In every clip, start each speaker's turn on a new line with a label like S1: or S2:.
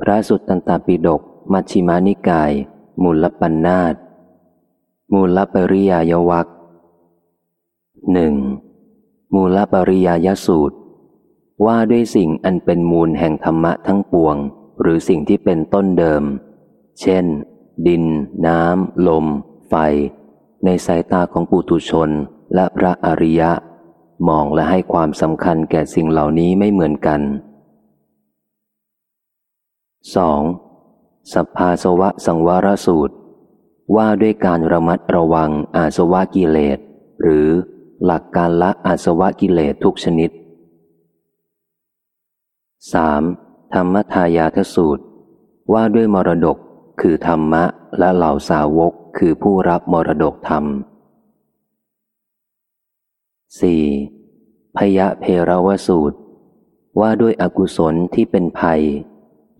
S1: พระสุตตันตปิฎกมัชฌิมานิกาย มูลปัญนาตมูลปริยายวักหนึ่งมูลปริยายสูตร ว่าด้วยสิ่งอันเป็นมูลแห่งธรรมะทั้งปวง หรือสิ่งที่เป็นต้นเดิม เช่น ดิน น้ำ ลม ไฟ ในสายตาของปุถุชนและพระอริยะ มองและให้ความสำคัญแก่สิ่งเหล่านี้ไม่เหมือนกัน 2. สัพพาสวะสังวรสูตร ว่าด้วยการระมัดระวังอาสวะกิเลส หรือหลักการละอาสวะกิเลสทุกชนิด 3. ธรรมทายาทสูตร ว่าด้วยมรดกคือธรรมะและเหล่าสาวกคือผู้รับมรดกธรรม 4. พยะเพรวสูตร ว่าด้วยอกุศลที่เป็นภัย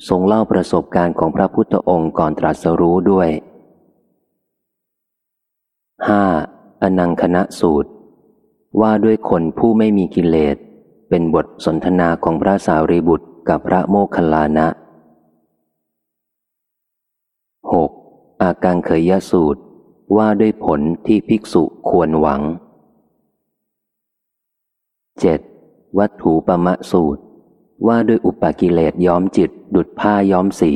S1: ทรงเล่าประสบการณ์ของพระพุทธองค์ก่อนตรัสรู้ด้วย 5. อนังคณะสูตร ว่าด้วยคนผู้ไม่มีกิเลส เป็นบทสนทนาของพระสารีบุตรกับพระโมคคัลลานะ 6. อาการเคยยสูตร ว่าด้วยผลที่ภิกษุควรหวัง 7. วัตถุปมะสูตร ว่าด้วยอุปกิเลสย้อมจิตดุดผ้าย้อมสี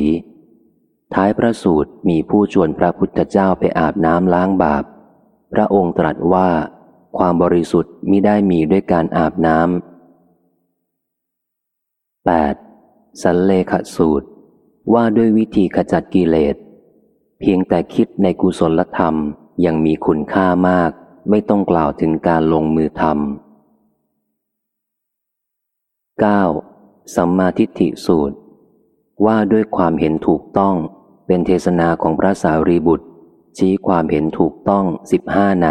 S1: ท้ายพระสูตรมีผู้ชวนพระพุทธเจ้าไปอาบน้ำล้างบาป พระองค์ตรัสว่า ความบริสุทธิ์มิได้มีด้วยการอาบน้ำ 8. สันเลขสูตร ว่าด้วยวิธีขจัดกิเลส เพียงแต่คิดในกุศลธรรมยังมีคุณค่ามาก ไม่ต้องกล่าวถึงการลงมือทำ 9. สัมมาทิฏฐิสูตร ว่าด้วยความเห็นถูกต้องเป็นเทศนาของพระสารีบุตร ชี้ความเห็นถูกต้องสิบห้าใน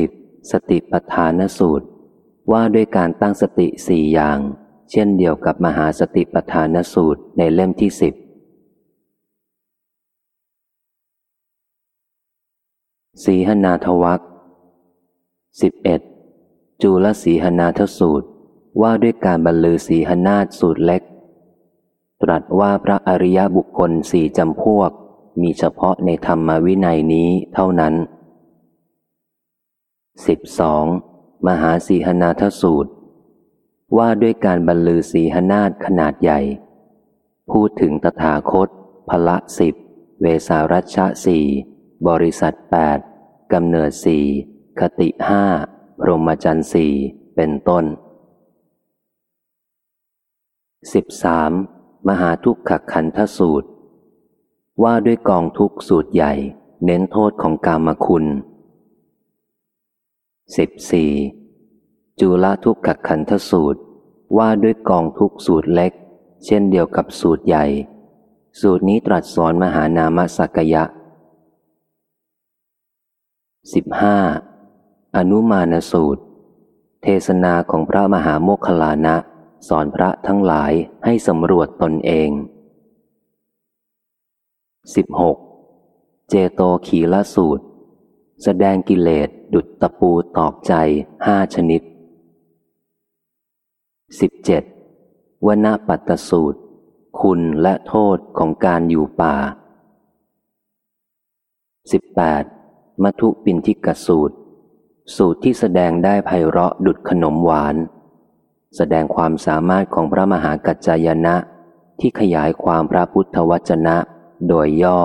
S1: 10. สติปัฏฐานสูตร ว่าด้วยการตั้งสติสี่อย่าง เช่นเดียวกับมหาสติปัฏฐานสูตรในเล่มที่สิบสีหนาทวักสิบเอ็ด จุลสีหนาทสูตรว่าด้วยการบรรลือสีหนาสูตรเล็ก ตรัสว่าพระอริยบุคคลสี่จำพวก มีเฉพาะในธรรมวินัยนี้เท่านั้น 12. มหาสีหนาทสูตร ว่าด้วยการบรรลือสีหนาขนาดใหญ่ พูดถึงตถาคตพละสิบเวสารัชชะสี่บริษัทแปดกำเนิดสี่คติห้า พรหมจรรย์สี่เป็นต้น 13. มหาทุกขขันธสูตร ว่าด้วยกองทุกสูตรใหญ่ เน้นโทษของกามคุณ 14. จุลทุกขขันธสูตร ว่าด้วยกองทุกสูตรเล็ก เช่นเดียวกับสูตรใหญ่ สูตรนี้ตรัสสอนมหานามสักยะ 15. อนุมานสูตร เทศนาของพระมหาโมคคลานะ สอนพระทั้งหลายให้สำรวจตนเอง 16. เจโตขีละสูตร แสดงกิเลสดุจตะปูตอกใจห้าชนิด 17. วนาปัตตสูตร คุณและโทษของการอยู่ป่า 18. มัทุปินทิกสูตร สูตรที่แสดงได้ไพเราะดุดขนมหวาน แสดงความสามารถของพระมหากัจจายนะ ที่ขยายความพระพุทธวจนะ โดยย่อ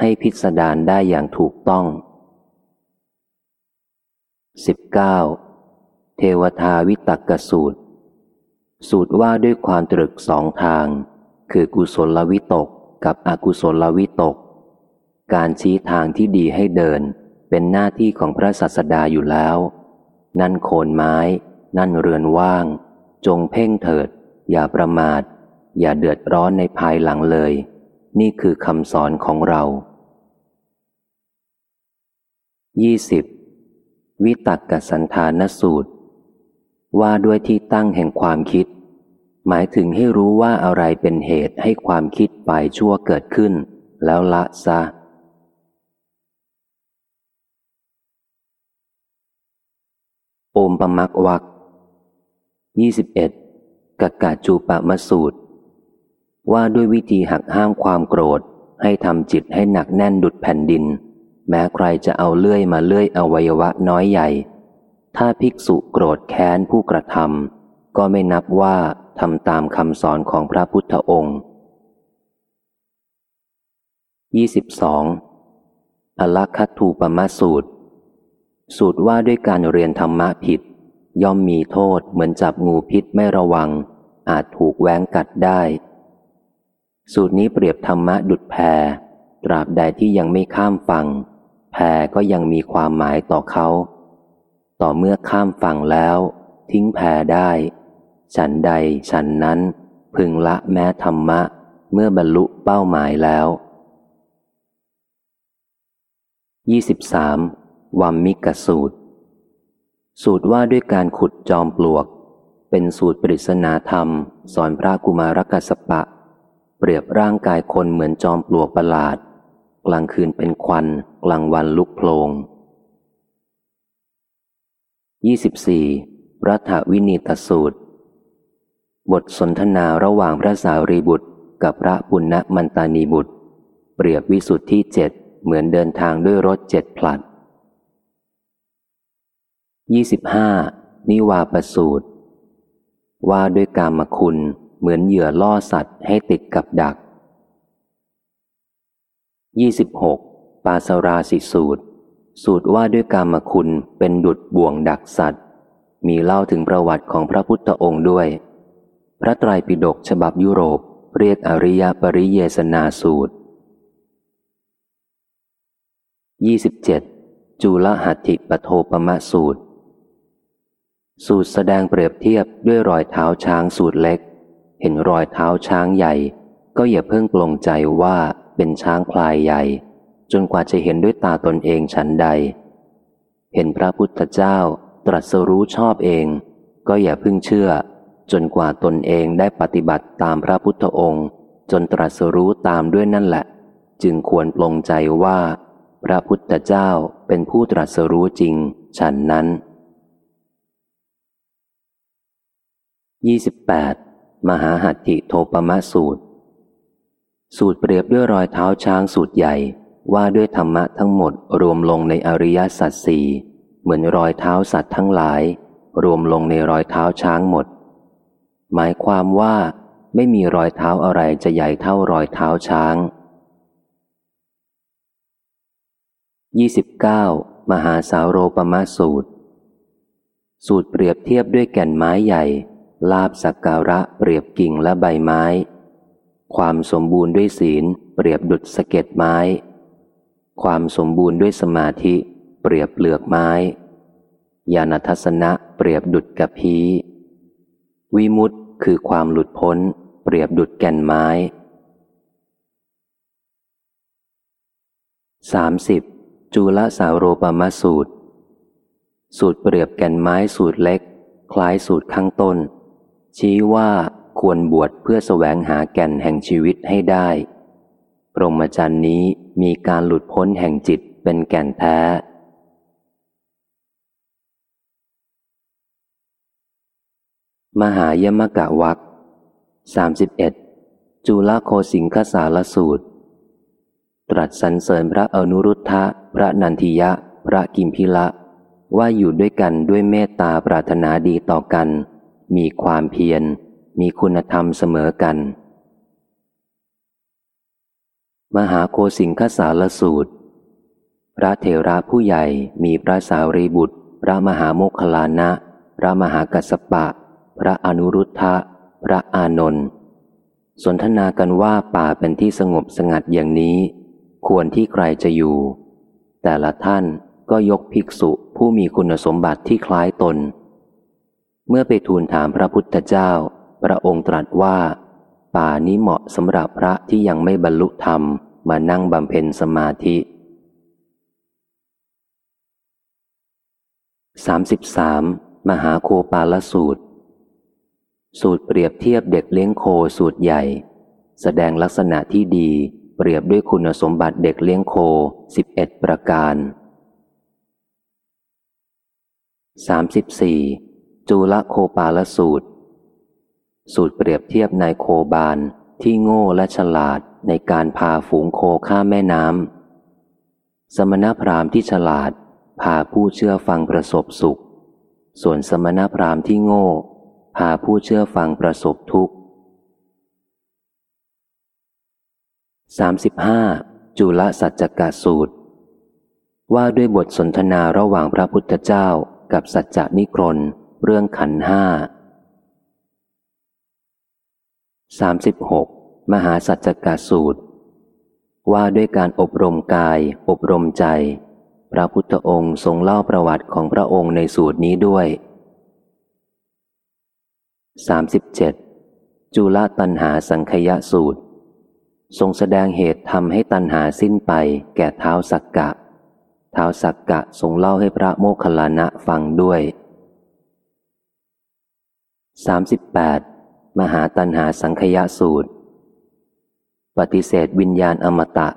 S1: ให้พิสดารได้อย่างถูกต้อง 19. เทวทาวิตักกสูตร สูตรว่าด้วยความตรึกสองทาง คือกุศลวิตกกับอกุศลวิตก การชี้ทางที่ดีให้เดิน เป็นหน้าที่ของพระสัสดาอยู่แล้ว นั่นโคนไม้ นั่นเรือนว่าง จงเพ่งเถิด อย่าประมาท อย่าเดือดร้อนในภายหลังเลย นี่คือคำสอนของเรา 20. วิตักกสันธานสูตร ว่าด้วยที่ตั้งแห่งความคิด หมายถึงให้รู้ว่าอะไรเป็นเหตุให้ความคิดฝ่ายชั่วเกิดขึ้น แล้วละซะ โอมปมักวักยี่สิบเอ็ดกกกะจูปะมสูตร ว่าด้วยวิธีหักห้ามความโกรธ ให้ทำจิตให้หนักแน่นดุดแผ่นดิน แม้ใครจะเอาเลื่อยมาเลื่อยอวัยวะน้อยใหญ่ ถ้าภิกษุโกรธแค้นผู้กระทำก็ไม่นับว่าทำตามคำสอนของพระพุทธองค์ 22. อลักขทูปมาสูตร สูตรว่าด้วยการเรียนธรรมะผิด ย่อมมีโทษเหมือนจับงูพิษไม่ระวัง อาจถูกแว้งกัดได้ สูตรนี้เปรียบธรรมะดุดแพตราบใดที่ยังไม่ข้ามฝั่งแพก็ยังมีความหมายต่อเขา ต่อเมื่อข้ามฝั่งแล้ว ทิ้งแพได้ ฉันใดฉันนั้น พึงละแม้ธรรมะ เมื่อบรรลุเป้าหมายแล้ว 23. วัมมิกสูตร สูตรว่าด้วยการขุดจอมปลวก เป็นสูตรปริศนาธรรม สอนพระกุมารกัสปะ เปรียบร่างกายคนเหมือนจอมปลวกประหลาด กลางคืนเป็นควัน กลางวันลุกโพลง 24. รัฐวินิตสูตร บทสนทนาระหว่างพระสารีบุตร กับพระปุณณมันตานีบุตร เปรียบวิสุทธิเจ็ดเหมือนเดินทางด้วยรถเจ็ดผลัด 25. นิวาประสูตร ว่าด้วยกามคุณเหมือนเหยื่อล่อสัตว์ให้ติดกับดัก 26. ปาสราสิสูตร สูตรว่าด้วยกามคุณเป็นดุดบ่วงดักสัตว์ มีเล่าถึงประวัติของพระพุทธองค์ด้วย พระไตรปิฎกฉบับยุโรปเรียกอริยปริเยสนาสูตร 27. จุลหัตถิปโทปมะสูตร สูตรแสดงเปรียบเทียบด้วยรอยเท้าช้างสูตรเล็ก เห็นรอยเท้าช้างใหญ่ ก็อย่าเพิ่งปลงใจว่าเป็นช้างพลายใหญ่ จนกว่าจะเห็นด้วยตาตนเองฉันใด เห็นพระพุทธเจ้าตรัสรู้ชอบเอง ก็อย่าเพิ่งเชื่อ จนกว่าตนเองได้ปฏิบัติตามพระพุทธองค์ จนตรัสรู้ตามด้วยนั่นแหละ จึงควรปลงใจว่า พระพุทธเจ้าเป็นผู้ตรัสรู้จริงฉันนั้น 28. มหาหัตถิโทปมะสูตร สูตรเปรียบด้วยรอยเท้าช้างสูตรใหญ่ว่าด้วยธรรมะทั้งหมดรวมลงในอริยสัจสี่เหมือนรอยเท้าสัตว์ทั้งหลาย รวมลงในรอยเท้าช้างหมด หมายความว่าไม่มีรอยเท้าอะไรจะใหญ่เท่ารอยเท้าช้าง 29. มหาสาวโรปมาสูตร สูตรเปรียบเทียบด้วยแก่นไม้ใหญ่ ลาบสักการะเปรียบกิ่งและใบไม้ ความสมบูรณ์ด้วยศีล เปรียบดุจสะเก็ดไม้ ความสมบูรณ์ด้วยสมาธิ เปรียบเปลือกไม้ ญาณทัศนะเปรียบดุจกระพีวิมุตต์คือความหลุดพ้น เปรียบดุจแก่นไม้ 30. จุลสาวโรปมาสูตร สูตรเปรียบแก่นไม้สูตรเล็ก คล้ายสูตรข้างต้น ชี้ว่าควรบวชเพื่อแสวงหาแก่นแห่งชีวิตให้ได้ พรหมจรรย์นี้มีการหลุดพ้นแห่งจิตเป็นแก่นแท้ มหายมกะวักสามสิบเอ็ดจุลโคสิงคสารสูตร ตรัสสรรเสริญพระอนุรุทธะ พระนันทิยะ พระกิมพิละ ว่าอยู่ด้วยกันด้วยเมตตาปรารถนาดีต่อกัน มีความเพียร มีคุณธรรมเสมอกัน มหาโคสิงคสารสูตร พระเถระผู้ใหญ่มีพระสารีบุตร พระมหาโมคคลานะ พระมหากัสปะ พระอนุรุทธะ พระอานนท์สนทนากันว่าป่าเป็นที่สงบสงัดอย่างนี้ ควรที่ใครจะอยู่ แต่ละท่านก็ยกภิกษุผู้มีคุณสมบัติที่คล้ายตน เมื่อไปทูลถามพระพุทธเจ้า พระองค์ตรัสว่า ป่านี้เหมาะสำหรับพระที่ยังไม่บรรลุธรรมมานั่งบำเพ็ญสมาธิ 33. มหาโคปาลสูตร สูตรเปรียบเทียบเด็กเลี้ยงโคสูตรใหญ่ แสดงลักษณะที่ดีเปรียบด้วยคุณสมบัติเด็กเลี้ยงโคสิบเอ็ดประการ 34. จูละโคปาลสูตร สูตรเปรียบเทียบนายโคบานที่โง่และฉลาดในการพาฝูงโคข้ามแม่น้ำ สมณพราหมณ์ที่ฉลาดพาผู้เชื่อฟังประสบสุข ส่วนสมณพราหมณ์ที่โง่พาผู้เชื่อฟังประสบทุกข์ 35. จุลสัจจกสูตร ว่าด้วยบทสนทนาระหว่างพระพุทธเจ้ากับสัจจนิครน เรื่องขันห้า 36. มหาสัจจกสูตร ว่าด้วยการอบรมกาย อบรมใจ พระพุทธองค์ทรงเล่าประวัติของพระองค์ในสูตรนี้ด้วย 37. จุลตันหาสังคยสูตร ทรงแสดงเหตุทำให้ตันหาสิ้นไปแก่เท้าสักกะ เท้าสักกะทรงเล่าให้พระโมคคัลลานะฟังด้วย 38. มหาตันหาสังคยสูตร ปฏิเสธวิญญาณอมตะ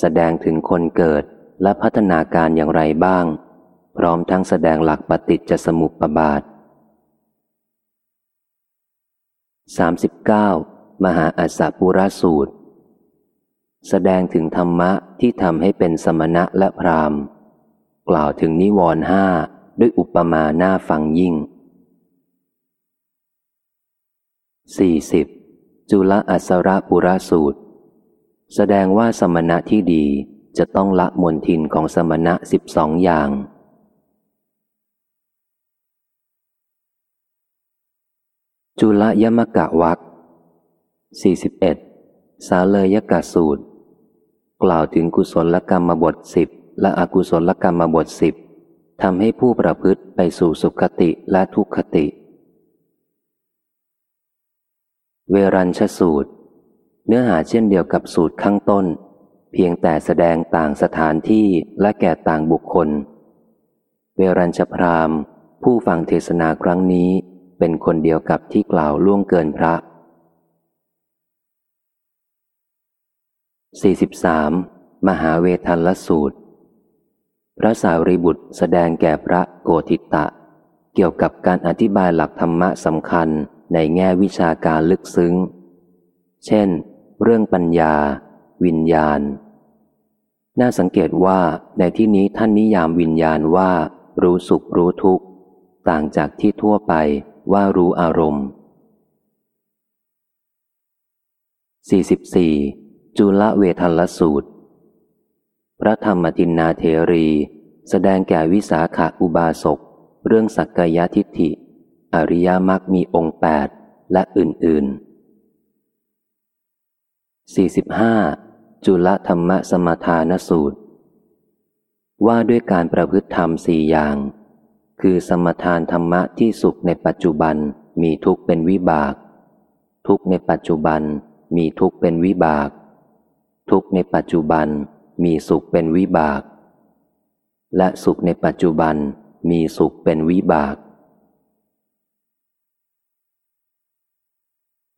S1: แสดงถึงคนเกิดและพัฒนาการอย่างไรบ้าง พร้อมทั้งแสดงหลักปฏิจจสมุปบาท 39. มหาอัสสปุระสูตร แสดงถึงธรรมะที่ทำให้เป็นสมณะและพรามกล่าวถึงนิวรณ์ห้าด้วยอุปมาหน้าฟังยิ่ง 40. จุลอัสระปุระสูตร แสดงว่าสมณะที่ดีจะต้องละมนทินของสมณะสิบสองอย่าง จุลยมกะวัก41 สาเลยกะสูตร กล่าวถึงกุศลกรรมบทสิบและอกุศลกรรมบทสิบทำให้ผู้ประพฤติไปสู่สุขติและทุกขติ เวรัญชสูตร เนื้อหาเช่นเดียวกับสูตรข้างต้น เพียงแต่แสดงต่างสถานที่และแก่ต่างบุคคล เวรัญชพรามผู้ฟังเทศนาครั้งนี้เป็นคนเดียวกับที่กล่าวล่วงเกินพระ 43. มหาเวทันลสูตร พระสาวรีบุตรแสดงแก่พระโกธิตะ เกี่ยวกับการอธิบายหลักธรรมะสำคัญ ในแง่วิชาการลึกซึ้ง เช่น เรื่องปัญญา วิญญาณ น่าสังเกตว่าในที่นี้ท่านนิยามวิญญาณว่า รู้สุขรู้ทุกข์ ต่างจากที่ทั่วไปว่ารู้อารมณ์ 44. จุลเวทัลสูตร พระธรรมตินนาเทรี แสดงแก่วิสาขาอุบาสก เรื่องสักกายทิฏฐิ อริยมรรคมีองค์แปดและอื่นๆ 45. จุลธรรมสมทานสูตร ว่าด้วยการประพฤติธรรมสี่อย่าง คือสมทานธรรมะที่สุขในปัจจุบันมีทุกเป็นวิบาก ทุกในปัจจุบันมีทุกเป็นวิบาก ทุกในปัจจุบันมีสุขเป็นวิบาก และสุขในปัจจุบันมีสุขเป็นวิบาก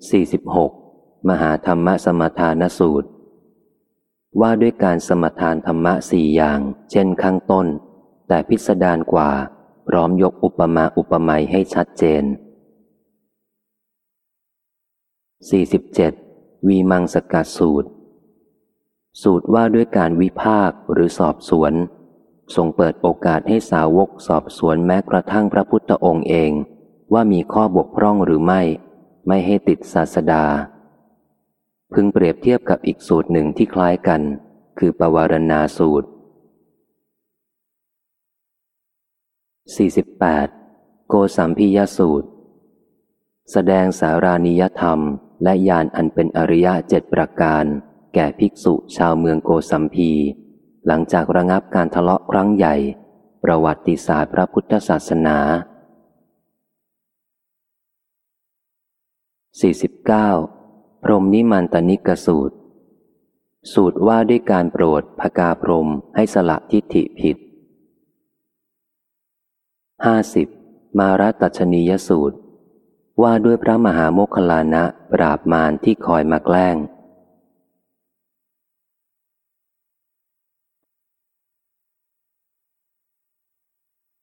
S1: 46. มหาธรรมสมทานสูตร ว่าด้วยการสมทานธรรมะสี่อย่าง เช่นข้างต้น แต่พิสดารกว่า พร้อมยกอุปมาอุปไมยให้ชัดเจน 47. วีมังสกัดสูตร สูตรว่าด้วยการวิพากหรือสอบสวนทรงเปิดโอกาสให้สาวกสอบสวนแม้กระทั่งพระพุทธองค์เอง ว่ามีข้อบกพร่องหรือไม่ ไม่ให้ติดศาสดา พึงเปรียบเทียบกับอีกสูตรหนึ่งที่คล้ายกัน คือปวารณาสูตร 48. โกสัมพิยสูตร แสดงสารานิยธรรม และญาณอันเป็นอริยะเจ็ดประการ แก่ภิกษุชาวเมืองโกสัมพี หลังจากระงับการทะเลาะครั้งใหญ่ ประวัติศาสตร์พระพุทธศาสนา 49. พรหมนิมันตนิกสูตร สูตรว่าด้วยการโปรดพกาพรหมให้สละทิฏฐิผิดห้าสิบมารัตัชนียสูตร ว่าด้วยพระมหาโมคคลานะปราบมารที่คอยมาแกล้ง